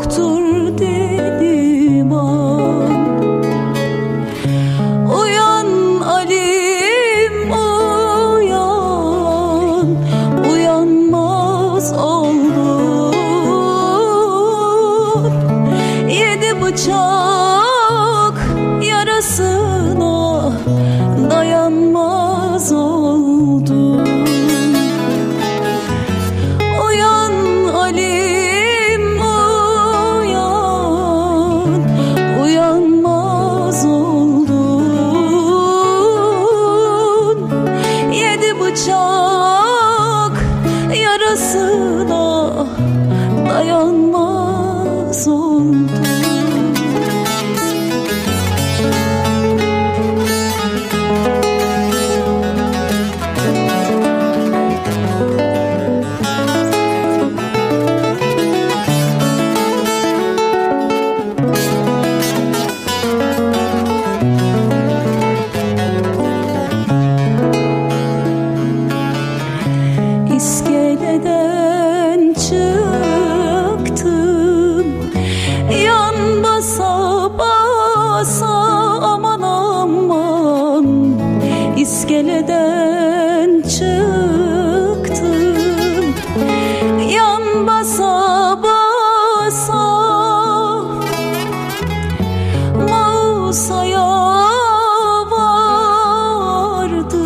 yoktur İskeleden çıktım. Yan basa basa Mausa'ya vardım.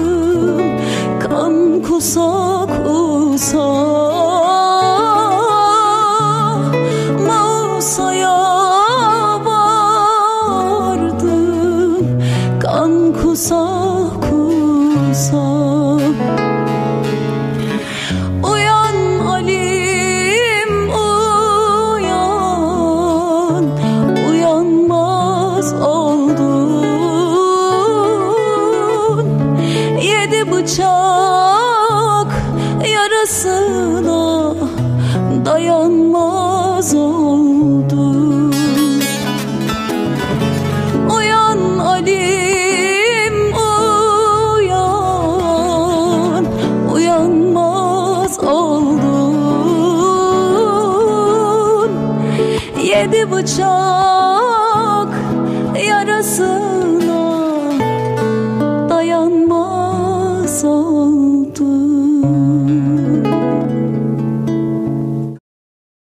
Kan kusa kusa Mausa'ya kusa Uyan Alim uyan. Uyanmaz oldun. Yedi bıçak yarasına Dayanmaz oldun. Uyan Alim Yedi bıçak yarası